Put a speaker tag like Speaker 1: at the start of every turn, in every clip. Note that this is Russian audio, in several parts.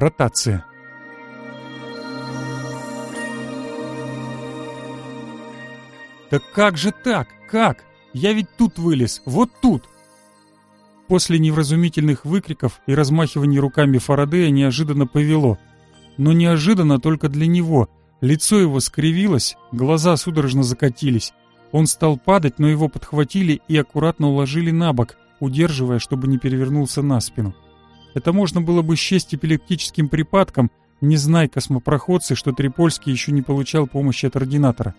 Speaker 1: Ротация. Так как же так? Как? Я ведь тут вылез, вот тут!» После невразумительных выкриков и размахиваний руками Фарадея неожиданно повело. Но неожиданно только для него. Лицо его скривилось, глаза судорожно закатились. Он стал падать, но его подхватили и аккуратно уложили на бок, удерживая, чтобы не перевернулся на спину. Это можно было бы счесть эпилептическим припадком, не знай космопроходцы, что Трипольский еще не получал помощи от ординатора.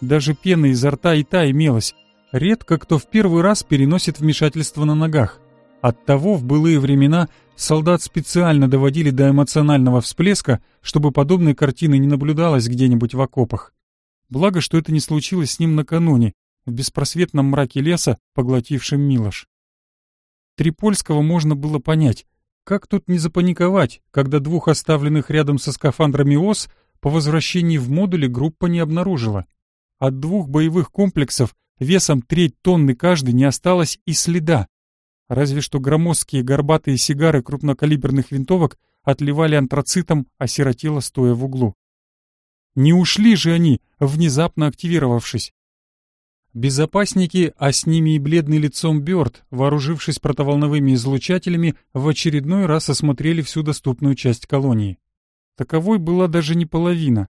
Speaker 1: Даже пена изо рта и та имелась. Редко кто в первый раз переносит вмешательство на ногах. Оттого в былые времена солдат специально доводили до эмоционального всплеска, чтобы подобной картины не наблюдалось где-нибудь в окопах. Благо, что это не случилось с ним накануне, в беспросветном мраке леса, поглотившем Милош. Трипольского можно было понять. Как тут не запаниковать, когда двух оставленных рядом со скафандрами ОС по возвращении в модуле группа не обнаружила? От двух боевых комплексов весом треть тонны каждый не осталось и следа. Разве что громоздкие горбатые сигары крупнокалиберных винтовок отливали антрацитом, а сиротила стоя в углу. Не ушли же они, внезапно активировавшись. Безопасники, а с ними и бледный лицом Бёрд, вооружившись протоволновыми излучателями, в очередной раз осмотрели всю доступную часть колонии. Таковой была даже не половина.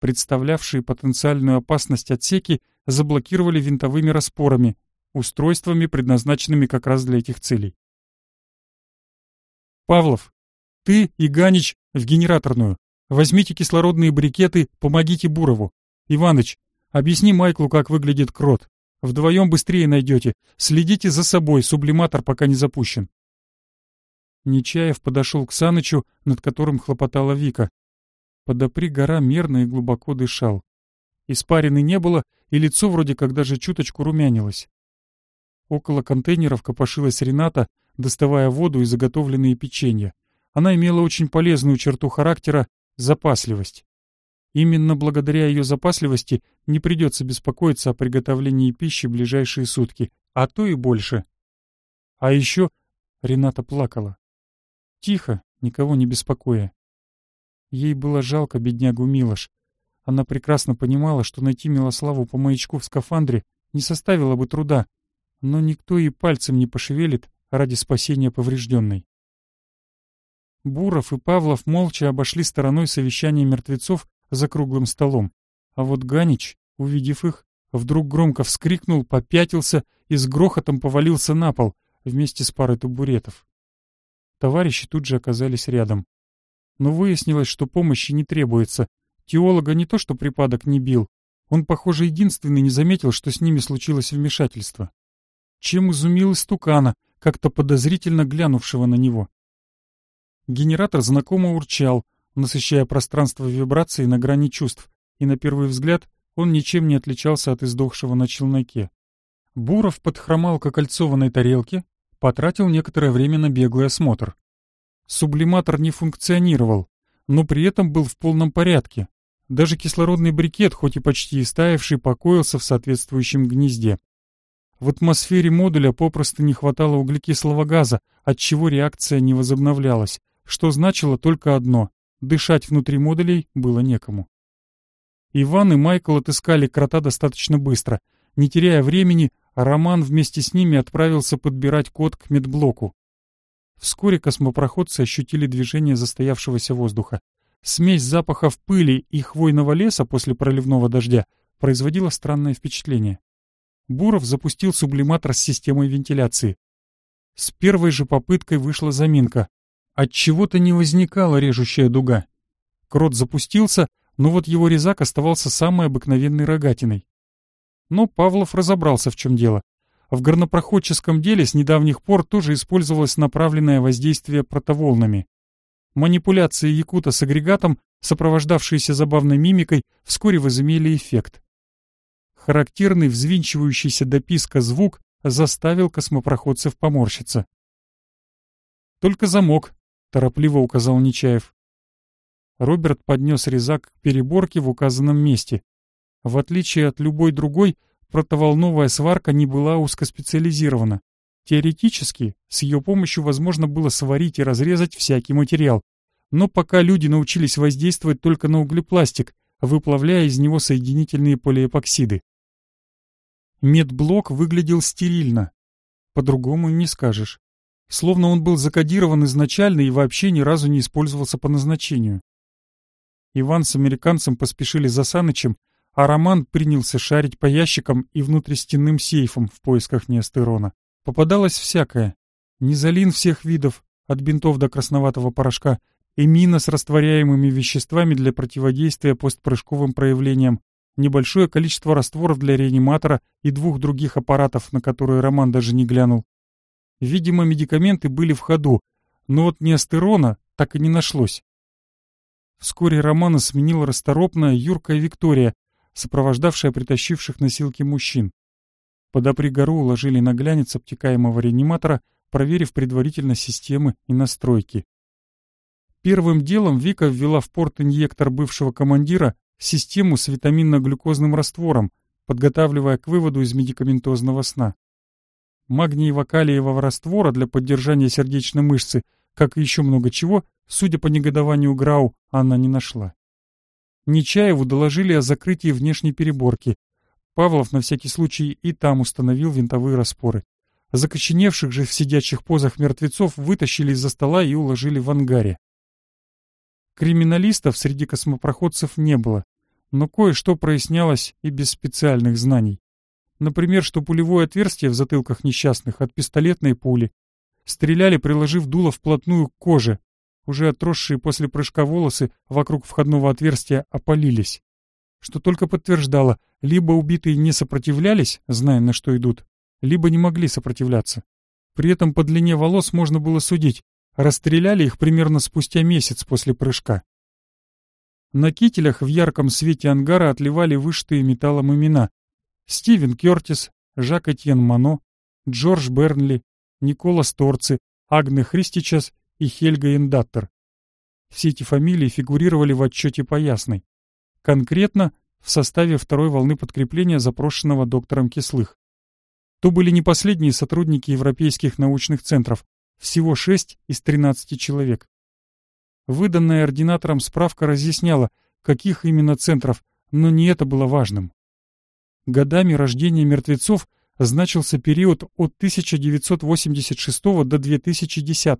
Speaker 1: Представлявшие потенциальную опасность отсеки заблокировали винтовыми распорами, устройствами, предназначенными как раз для этих целей. «Павлов, ты и Ганич в генераторную. Возьмите кислородные брикеты, помогите Бурову. Иваныч, Объясни Майклу, как выглядит крот. Вдвоем быстрее найдете. Следите за собой, сублиматор пока не запущен. Нечаев подошел к Санычу, над которым хлопотала Вика. Подопри гора мерно и глубоко дышал. Испарины не было, и лицо вроде как даже чуточку румянилось. Около контейнеров копошилась Рената, доставая воду и заготовленные печенья. Она имела очень полезную черту характера — запасливость. Именно благодаря ее запасливости не придется беспокоиться о приготовлении пищи ближайшие сутки, а то и больше. А еще Рената плакала. Тихо, никого не беспокоя. Ей было жалко беднягу Милош. Она прекрасно понимала, что найти Милославу по маячку в скафандре не составило бы труда, но никто и пальцем не пошевелит ради спасения поврежденной. Буров и Павлов молча обошли стороной совещание мертвецов за круглым столом. А вот Ганич, увидев их, вдруг громко вскрикнул, попятился и с грохотом повалился на пол вместе с парой табуретов. Товарищи тут же оказались рядом. Но выяснилось, что помощи не требуется. Теолога не то что припадок не бил, он, похоже, единственный не заметил, что с ними случилось вмешательство. Чем изумил истукана, как-то подозрительно глянувшего на него. Генератор знакомо урчал, насыщая пространство вибраций на грани чувств, и на первый взгляд он ничем не отличался от издохшего на челноке. Буров подхромал к окольцованной тарелке, потратил некоторое время на беглый осмотр. Сублиматор не функционировал, но при этом был в полном порядке. Даже кислородный брикет, хоть и почти истаивший, покоился в соответствующем гнезде. В атмосфере модуля попросту не хватало углекислого газа, отчего реакция не возобновлялась, что значило только одно Дышать внутри модулей было некому. Иван и Майкл отыскали крота достаточно быстро. Не теряя времени, Роман вместе с ними отправился подбирать код к медблоку. Вскоре космопроходцы ощутили движение застоявшегося воздуха. Смесь запахов пыли и хвойного леса после проливного дождя производила странное впечатление. Буров запустил сублиматор с системой вентиляции. С первой же попыткой вышла заминка. От чего то не возникала режущая дуга. Крот запустился, но вот его резак оставался самой обыкновенной рогатиной. Но Павлов разобрался, в чем дело. В горнопроходческом деле с недавних пор тоже использовалось направленное воздействие протоволнами. Манипуляции Якута с агрегатом, сопровождавшиеся забавной мимикой, вскоре возымели эффект. Характерный взвинчивающийся до писка звук заставил космопроходцев поморщиться. Только замок, — торопливо указал Нечаев. Роберт поднес резак к переборке в указанном месте. В отличие от любой другой, протоволновая сварка не была узкоспециализирована. Теоретически, с ее помощью возможно было сварить и разрезать всякий материал. Но пока люди научились воздействовать только на углепластик, выплавляя из него соединительные полиэпоксиды. Медблок выглядел стерильно. По-другому не скажешь словно он был закодирован изначально и вообще ни разу не использовался по назначению. Иван с американцем поспешили за Санычем, а Роман принялся шарить по ящикам и внутристенным сейфам в поисках неостерона. Попадалось всякое. Низолин всех видов, от бинтов до красноватого порошка, и мина с растворяемыми веществами для противодействия постпрыжковым проявлениям, небольшое количество растворов для реаниматора и двух других аппаратов, на которые Роман даже не глянул. Видимо, медикаменты были в ходу, но вот неостерона так и не нашлось. Вскоре Романа сменила расторопная юркая Виктория, сопровождавшая притащивших носилки мужчин. Подопри гору уложили на глянец обтекаемого реаниматора, проверив предварительно системы и настройки. Первым делом Вика ввела в порт инъектор бывшего командира систему с витаминно-глюкозным раствором, подготавливая к выводу из медикаментозного сна магниево-калиевого раствора для поддержания сердечной мышцы, как и еще много чего, судя по негодованию Грау, она не нашла. Нечаеву доложили о закрытии внешней переборки. Павлов на всякий случай и там установил винтовые распоры. Закоченевших же в сидячих позах мертвецов вытащили из-за стола и уложили в ангаре. Криминалистов среди космопроходцев не было, но кое-что прояснялось и без специальных знаний. Например, что пулевое отверстие в затылках несчастных от пистолетной пули. Стреляли, приложив дуло вплотную к коже. Уже отросшие после прыжка волосы вокруг входного отверстия опалились. Что только подтверждало, либо убитые не сопротивлялись, зная, на что идут, либо не могли сопротивляться. При этом по длине волос можно было судить. Расстреляли их примерно спустя месяц после прыжка. На кителях в ярком свете ангара отливали выштые металлом имена, Стивен Кертис, Жак Этьен Мано, Джордж Бернли, Никола Сторци, Агне Христичас и Хельга Эндаттер. Все эти фамилии фигурировали в отчете по ясной. Конкретно в составе второй волны подкрепления, запрошенного доктором Кислых. То были не последние сотрудники европейских научных центров, всего 6 из 13 человек. Выданная ординатором справка разъясняла, каких именно центров, но не это было важным годами рождения мертвецов значился период от 1986 до 2010,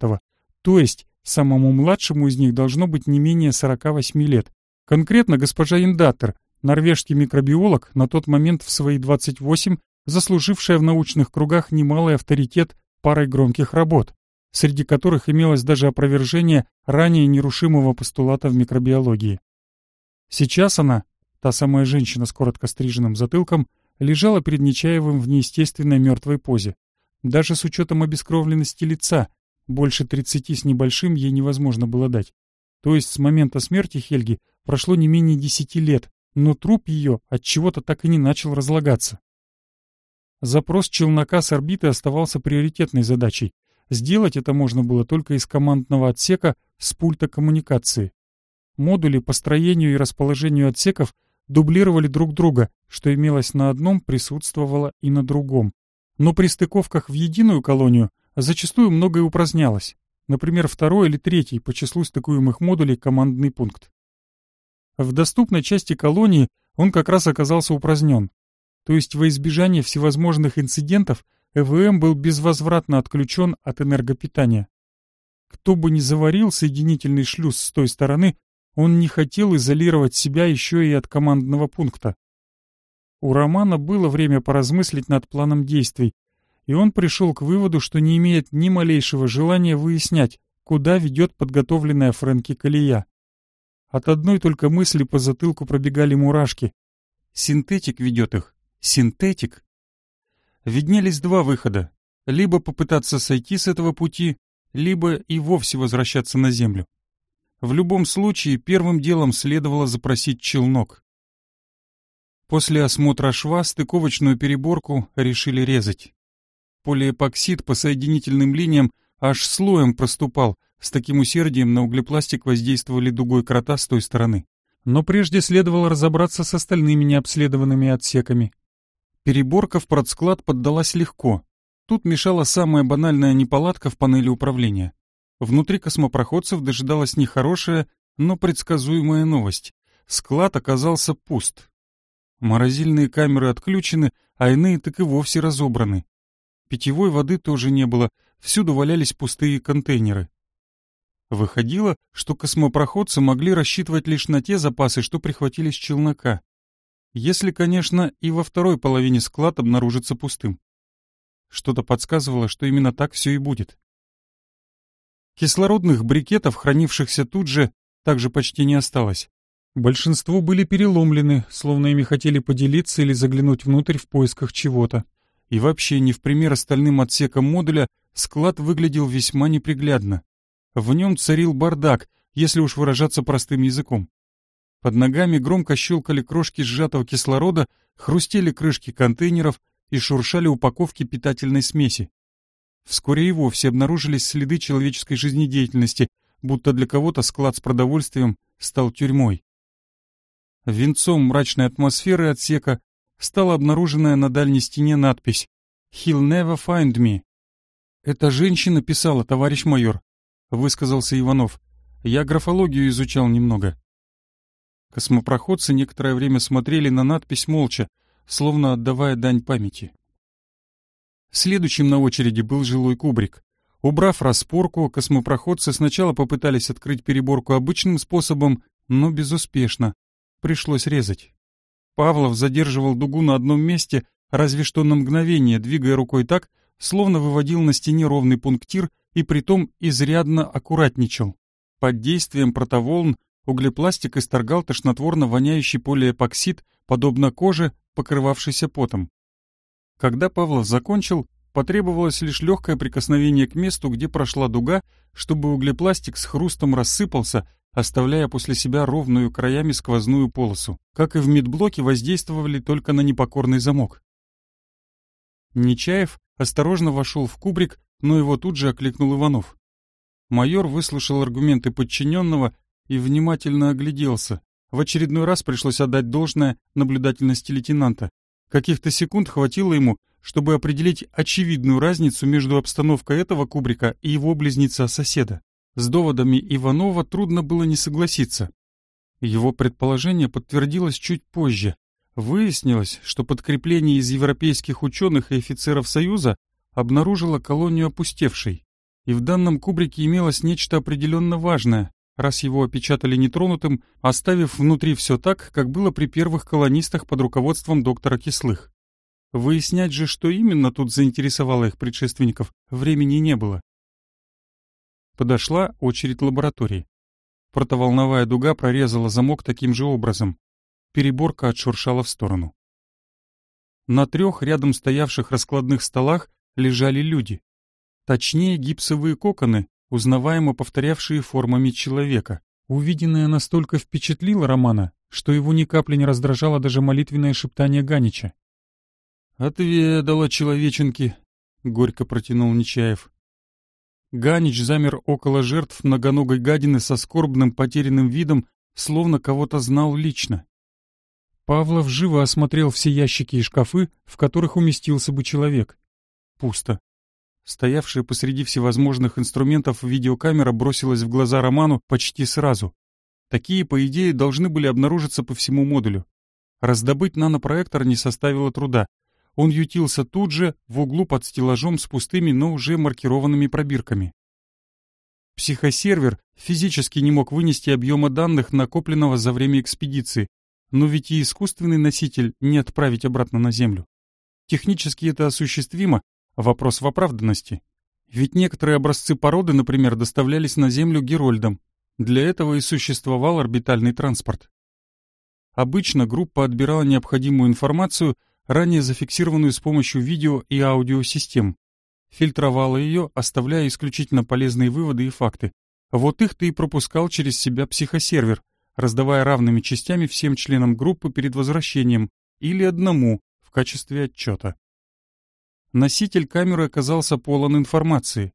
Speaker 1: то есть самому младшему из них должно быть не менее 48 лет. Конкретно госпожа Индатер, норвежский микробиолог, на тот момент в свои 28, заслужившая в научных кругах немалый авторитет парой громких работ, среди которых имелось даже опровержение ранее нерушимого постулата в микробиологии. Сейчас она Та самая женщина с коротко стриженным затылком лежала перед Нечаевым в неестественной мертвой позе. Даже с учетом обескровленности лица, больше тридцати с небольшим ей невозможно было дать. То есть с момента смерти Хельги прошло не менее десяти лет, но труп ее от чего-то так и не начал разлагаться. Запрос челнока с орбиты оставался приоритетной задачей. Сделать это можно было только из командного отсека с пульта коммуникации. Модули по строению и расположению отсеков дублировали друг друга, что имелось на одном, присутствовало и на другом. Но при стыковках в единую колонию зачастую многое упразднялось. Например, второй или третий по числу стыкуемых модулей командный пункт. В доступной части колонии он как раз оказался упразднен. То есть во избежание всевозможных инцидентов ЭВМ был безвозвратно отключен от энергопитания. Кто бы ни заварил соединительный шлюз с той стороны, он не хотел изолировать себя еще и от командного пункта. У Романа было время поразмыслить над планом действий, и он пришел к выводу, что не имеет ни малейшего желания выяснять, куда ведет подготовленная Фрэнки колея. От одной только мысли по затылку пробегали мурашки. Синтетик ведет их. Синтетик? Виднелись два выхода. Либо попытаться сойти с этого пути, либо и вовсе возвращаться на Землю. В любом случае, первым делом следовало запросить челнок. После осмотра шва стыковочную переборку решили резать. Полиэпоксид по соединительным линиям аж слоем проступал, с таким усердием на углепластик воздействовали дугой крота с той стороны. Но прежде следовало разобраться с остальными необследованными отсеками. Переборка в продсклад поддалась легко. Тут мешала самая банальная неполадка в панели управления. Внутри космопроходцев дожидалась нехорошая, но предсказуемая новость. Склад оказался пуст. Морозильные камеры отключены, а иные так и вовсе разобраны. Питьевой воды тоже не было, всюду валялись пустые контейнеры. Выходило, что космопроходцы могли рассчитывать лишь на те запасы, что прихватили с челнока. Если, конечно, и во второй половине склад обнаружится пустым. Что-то подсказывало, что именно так все и будет. Кислородных брикетов, хранившихся тут же, также почти не осталось. Большинство были переломлены, словно ими хотели поделиться или заглянуть внутрь в поисках чего-то. И вообще, не в пример остальным отсекам модуля, склад выглядел весьма неприглядно. В нем царил бардак, если уж выражаться простым языком. Под ногами громко щелкали крошки сжатого кислорода, хрустели крышки контейнеров и шуршали упаковки питательной смеси. Вскоре и вовсе обнаружились следы человеческой жизнедеятельности, будто для кого-то склад с продовольствием стал тюрьмой. Венцом мрачной атмосферы отсека стала обнаруженная на дальней стене надпись «He'll never find me». Эта женщина писала, товарищ майор», — высказался Иванов. «Я графологию изучал немного». Космопроходцы некоторое время смотрели на надпись молча, словно отдавая дань памяти. Следующим на очереди был жилой кубрик. Убрав распорку, космопроходцы сначала попытались открыть переборку обычным способом, но безуспешно. Пришлось резать. Павлов задерживал дугу на одном месте, разве что на мгновение, двигая рукой так, словно выводил на стене ровный пунктир и притом изрядно аккуратничал. Под действием протоволн углепластик исторгал тошнотворно воняющий полиэпоксид, подобно коже, покрывавшейся потом. Когда Павлов закончил, потребовалось лишь легкое прикосновение к месту, где прошла дуга, чтобы углепластик с хрустом рассыпался, оставляя после себя ровную краями сквозную полосу. Как и в медблоке, воздействовали только на непокорный замок. Нечаев осторожно вошел в кубрик, но его тут же окликнул Иванов. Майор выслушал аргументы подчиненного и внимательно огляделся. В очередной раз пришлось отдать должное наблюдательности лейтенанта. Каких-то секунд хватило ему, чтобы определить очевидную разницу между обстановкой этого кубрика и его близнеца-соседа. С доводами Иванова трудно было не согласиться. Его предположение подтвердилось чуть позже. Выяснилось, что подкрепление из европейских ученых и офицеров Союза обнаружило колонию опустевшей. И в данном кубрике имелось нечто определенно важное, раз его опечатали нетронутым, оставив внутри все так, как было при первых колонистах под руководством доктора Кислых. Выяснять же, что именно тут заинтересовало их предшественников, времени не было. Подошла очередь лаборатории. Протоволновая дуга прорезала замок таким же образом. Переборка отшуршала в сторону. На трех рядом стоявших раскладных столах лежали люди. Точнее, гипсовые коконы, узнаваемо повторявшие формами человека. Увиденное настолько впечатлило Романа, что его ни капли не раздражало даже молитвенное шептание Ганича. «Отведала человеченки», — горько протянул Нечаев. Ганич замер около жертв многоногой гадины со скорбным потерянным видом, словно кого-то знал лично. Павлов живо осмотрел все ящики и шкафы, в которых уместился бы человек. Пусто. Стоявшая посреди всевозможных инструментов видеокамера бросилась в глаза Роману почти сразу. Такие, по идее, должны были обнаружиться по всему модулю. Раздобыть нанопроектор не составило труда. Он ютился тут же, в углу под стеллажом с пустыми, но уже маркированными пробирками. Психосервер физически не мог вынести объема данных, накопленного за время экспедиции, но ведь и искусственный носитель не отправить обратно на Землю. Технически это осуществимо, Вопрос в оправданности. Ведь некоторые образцы породы, например, доставлялись на Землю Герольдом. Для этого и существовал орбитальный транспорт. Обычно группа отбирала необходимую информацию, ранее зафиксированную с помощью видео и аудиосистем. Фильтровала ее, оставляя исключительно полезные выводы и факты. Вот их ты и пропускал через себя психосервер, раздавая равными частями всем членам группы перед возвращением или одному в качестве отчета. Носитель камеры оказался полон информации.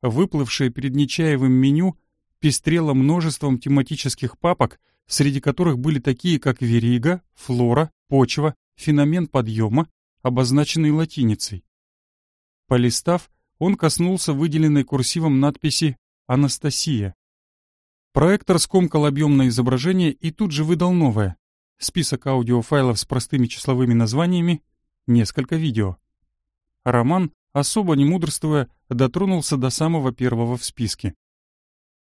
Speaker 1: Выплывшее перед Нечаевым меню пестрело множеством тематических папок, среди которых были такие, как верига, флора, почва, феномен подъема, обозначенный латиницей. Полистав, он коснулся выделенной курсивом надписи «Анастасия». Проектор скомкал объемное изображение и тут же выдал новое. Список аудиофайлов с простыми числовыми названиями, несколько видео. Роман, особо не мудрствуя, дотронулся до самого первого в списке.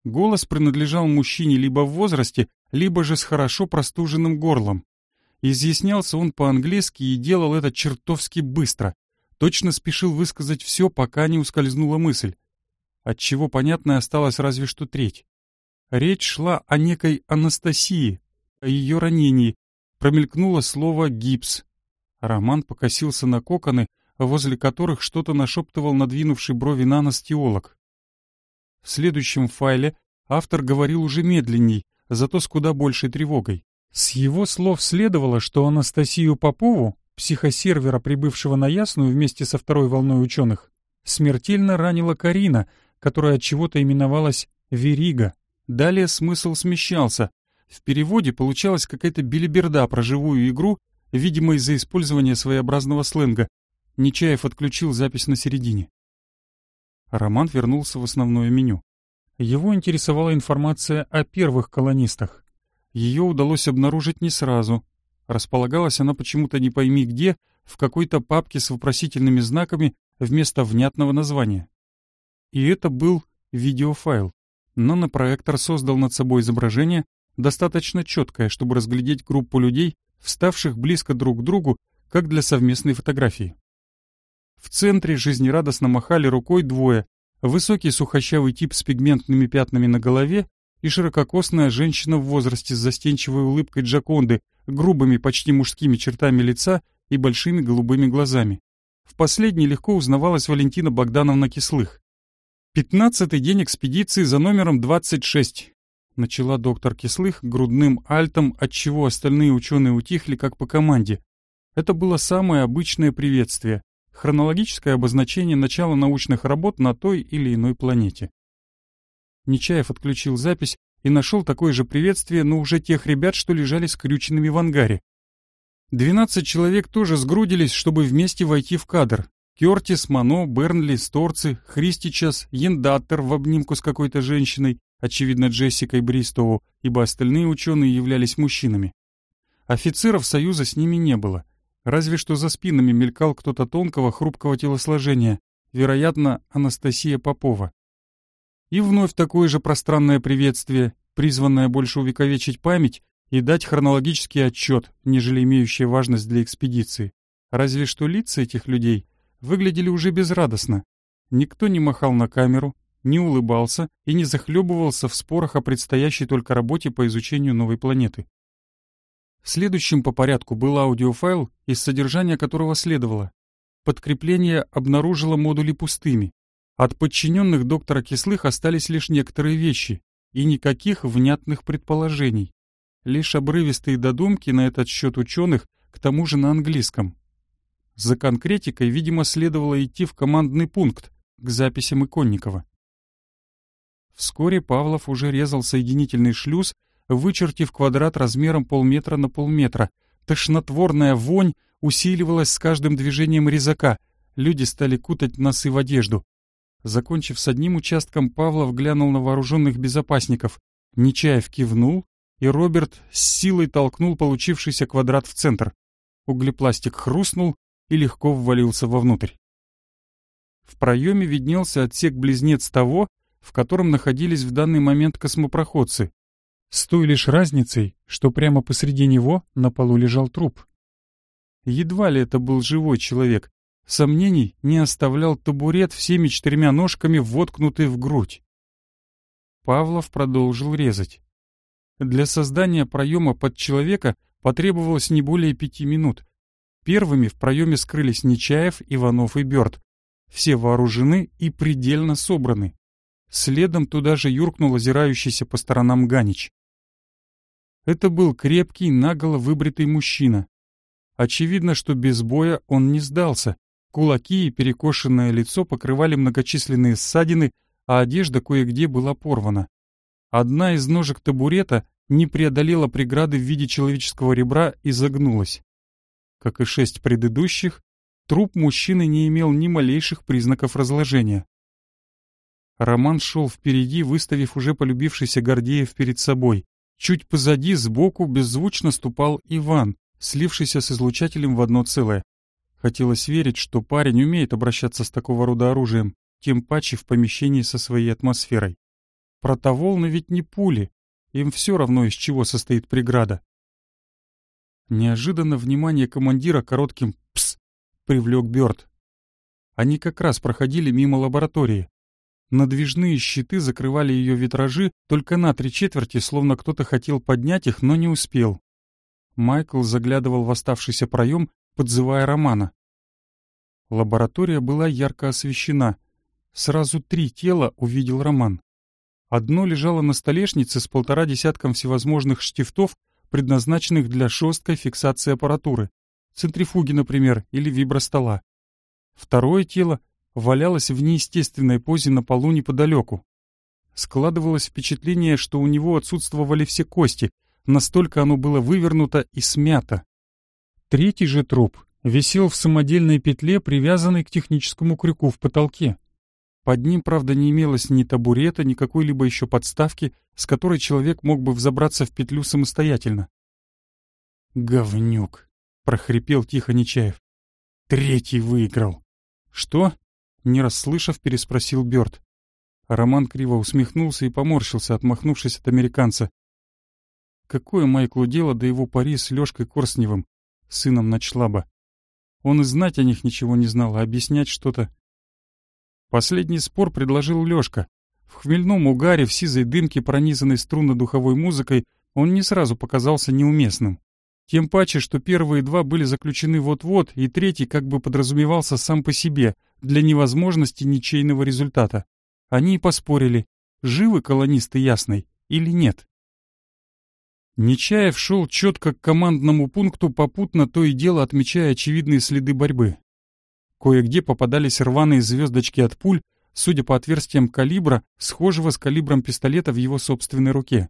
Speaker 1: Голос принадлежал мужчине либо в возрасте, либо же с хорошо простуженным горлом. Изъяснялся он по-английски и делал это чертовски быстро. Точно спешил высказать все, пока не ускользнула мысль. Отчего понятной осталась разве что треть. Речь шла о некой Анастасии, о ее ранении. Промелькнуло слово «гипс». Роман покосился на коконы, возле которых что-то нашептывал надвинувший брови на нос теолог. В следующем файле автор говорил уже медленней, зато с куда большей тревогой. С его слов следовало, что Анастасию Попову, психосервера, прибывшего на Ясную вместе со второй волной ученых, смертельно ранила Карина, которая от чего-то именовалась «Верига». Далее смысл смещался. В переводе получалась какая-то билиберда про живую игру, видимо из-за использования своеобразного сленга, Нечаев отключил запись на середине. Роман вернулся в основное меню. Его интересовала информация о первых колонистах. Ее удалось обнаружить не сразу. Располагалась она почему-то не пойми где, в какой-то папке с вопросительными знаками вместо внятного названия. И это был видеофайл. Но на проектор создал над собой изображение, достаточно четкое, чтобы разглядеть группу людей, вставших близко друг к другу, как для совместной фотографии. В центре жизнерадостно махали рукой двое. Высокий сухощавый тип с пигментными пятнами на голове и ширококосная женщина в возрасте с застенчивой улыбкой Джаконды, грубыми почти мужскими чертами лица и большими голубыми глазами. В последней легко узнавалась Валентина Богдановна Кислых. «Пятнадцатый день экспедиции за номером 26», — начала доктор Кислых грудным альтом, отчего остальные ученые утихли как по команде. Это было самое обычное приветствие хронологическое обозначение начала научных работ на той или иной планете. Нечаев отключил запись и нашел такое же приветствие, но уже тех ребят, что лежали скрюченными в ангаре. Двенадцать человек тоже сгрудились, чтобы вместе войти в кадр. Кертис, Мано, Бернли, Сторцы, Христичас, Яндаттер в обнимку с какой-то женщиной, очевидно Джессикой Бристову, ибо остальные ученые являлись мужчинами. Офицеров Союза с ними не было — Разве что за спинами мелькал кто-то тонкого, хрупкого телосложения, вероятно, Анастасия Попова. И вновь такое же пространное приветствие, призванное больше увековечить память и дать хронологический отчет, нежели имеющий важность для экспедиции. Разве что лица этих людей выглядели уже безрадостно. Никто не махал на камеру, не улыбался и не захлебывался в спорах о предстоящей только работе по изучению новой планеты. Следующим по порядку был аудиофайл, из содержания которого следовало. Подкрепление обнаружило модули пустыми. От подчиненных доктора Кислых остались лишь некоторые вещи и никаких внятных предположений. Лишь обрывистые додумки на этот счет ученых, к тому же на английском. За конкретикой, видимо, следовало идти в командный пункт, к записям Иконникова. Вскоре Павлов уже резал соединительный шлюз вычертив квадрат размером полметра на полметра. Тошнотворная вонь усиливалась с каждым движением резака. Люди стали кутать носы в одежду. Закончив с одним участком, Павлов глянул на вооруженных безопасников. Нечаев кивнул, и Роберт с силой толкнул получившийся квадрат в центр. Углепластик хрустнул и легко ввалился вовнутрь. В проеме виднелся отсек-близнец того, в котором находились в данный момент космопроходцы с той лишь разницей, что прямо посреди него на полу лежал труп. Едва ли это был живой человек, сомнений не оставлял табурет всеми четырьмя ножками, воткнутый в грудь. Павлов продолжил резать. Для создания проема под человека потребовалось не более пяти минут. Первыми в проеме скрылись Нечаев, Иванов и Бёрд. Все вооружены и предельно собраны. Следом туда же юркнул озирающийся по сторонам Ганич. Это был крепкий, наголо выбритый мужчина. Очевидно, что без боя он не сдался. Кулаки и перекошенное лицо покрывали многочисленные ссадины, а одежда кое-где была порвана. Одна из ножек табурета не преодолела преграды в виде человеческого ребра и загнулась. Как и шесть предыдущих, труп мужчины не имел ни малейших признаков разложения. Роман шел впереди, выставив уже полюбившийся Гордеев перед собой. Чуть позади, сбоку, беззвучно ступал Иван, слившийся с излучателем в одно целое. Хотелось верить, что парень умеет обращаться с такого рода оружием, тем паче в помещении со своей атмосферой. Протоволны ведь не пули, им все равно, из чего состоит преграда. Неожиданно внимание командира коротким «пс» привлек Бёрд. Они как раз проходили мимо лаборатории. Надвижные щиты закрывали ее витражи только на три четверти, словно кто-то хотел поднять их, но не успел. Майкл заглядывал в оставшийся проем, подзывая Романа. Лаборатория была ярко освещена. Сразу три тела увидел Роман. Одно лежало на столешнице с полтора десятком всевозможных штифтов, предназначенных для жесткой фиксации аппаратуры, центрифуги, например, или вибростола. Второе тело — валялась в неестественной позе на полу неподалеку. Складывалось впечатление, что у него отсутствовали все кости, настолько оно было вывернуто и смято. Третий же труп висел в самодельной петле, привязанной к техническому крюку в потолке. Под ним, правда, не имелось ни табурета, ни какой-либо еще подставки, с которой человек мог бы взобраться в петлю самостоятельно. «Говнюк!» — прохрипел тихо Нечаев. «Третий выиграл!» «Что?» Не расслышав, переспросил Бёрд. Роман криво усмехнулся и поморщился, отмахнувшись от американца. Какое Майклу дело до его пари с Лёшкой Корсневым, сыном Ночлаба? Он и знать о них ничего не знал, а объяснять что-то... Последний спор предложил Лёшка. В хмельном угаре, в сизой дымке, пронизанной струнно-духовой музыкой, он не сразу показался неуместным. Тем паче, что первые два были заключены вот-вот, и третий как бы подразумевался сам по себе, для невозможности ничейного результата. Они и поспорили, живы колонисты Ясной или нет. Нечаев шел четко к командному пункту, попутно то и дело отмечая очевидные следы борьбы. Кое-где попадались рваные звездочки от пуль, судя по отверстиям калибра, схожего с калибром пистолета в его собственной руке.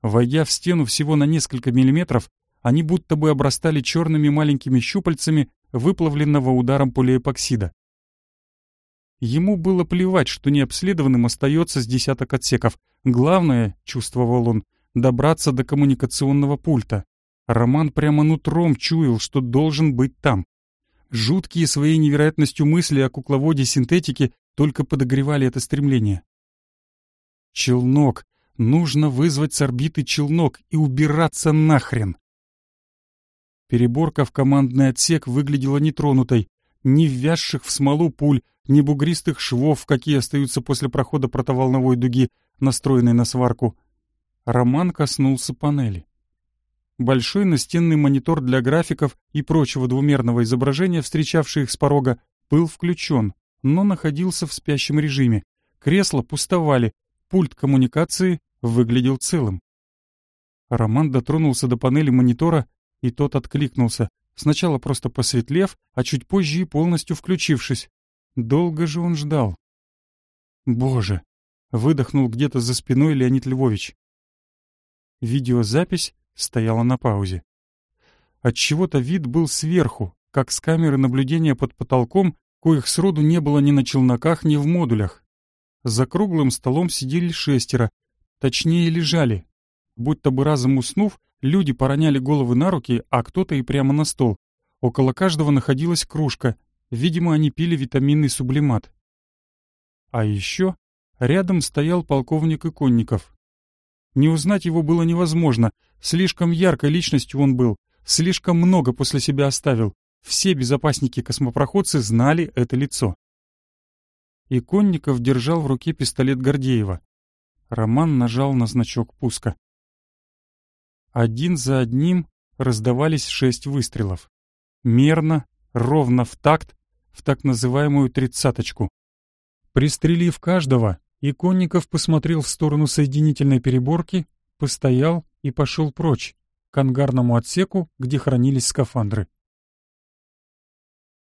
Speaker 1: Войдя в стену всего на несколько миллиметров, они будто бы обрастали черными маленькими щупальцами, выплавленного ударом полиэпоксида. Ему было плевать, что необследованным остается с десяток отсеков. Главное, чувствовал он, добраться до коммуникационного пульта. Роман прямо нутром чуял, что должен быть там. Жуткие своей невероятностью мысли о кукловоде синтетики только подогревали это стремление. Челнок. Нужно вызвать с орбиты челнок и убираться нахрен. Переборка в командный отсек выглядела нетронутой ни ввязших в смолу пуль, ни бугристых швов, какие остаются после прохода протоволновой дуги, настроенной на сварку. Роман коснулся панели. Большой настенный монитор для графиков и прочего двумерного изображения, встречавший их с порога, был включен, но находился в спящем режиме. Кресла пустовали, пульт коммуникации выглядел целым. Роман дотронулся до панели монитора, и тот откликнулся, сначала просто посветлев, а чуть позже и полностью включившись. Долго же он ждал. «Боже!» — выдохнул где-то за спиной Леонид Львович. Видеозапись стояла на паузе. Отчего-то вид был сверху, как с камеры наблюдения под потолком, коих сроду не было ни на челноках, ни в модулях. За круглым столом сидели шестеро, точнее лежали, будто бы разом уснув, Люди пороняли головы на руки, а кто-то и прямо на стол. Около каждого находилась кружка. Видимо, они пили витаминный сублимат. А еще рядом стоял полковник Иконников. Не узнать его было невозможно. Слишком яркой личностью он был. Слишком много после себя оставил. Все безопасники-космопроходцы знали это лицо. Иконников держал в руке пистолет Гордеева. Роман нажал на значок пуска. Один за одним раздавались шесть выстрелов. Мерно, ровно в такт, в так называемую тридцаточку. Пристрелив каждого, Иконников посмотрел в сторону соединительной переборки, постоял и пошел прочь, к ангарному отсеку, где хранились скафандры.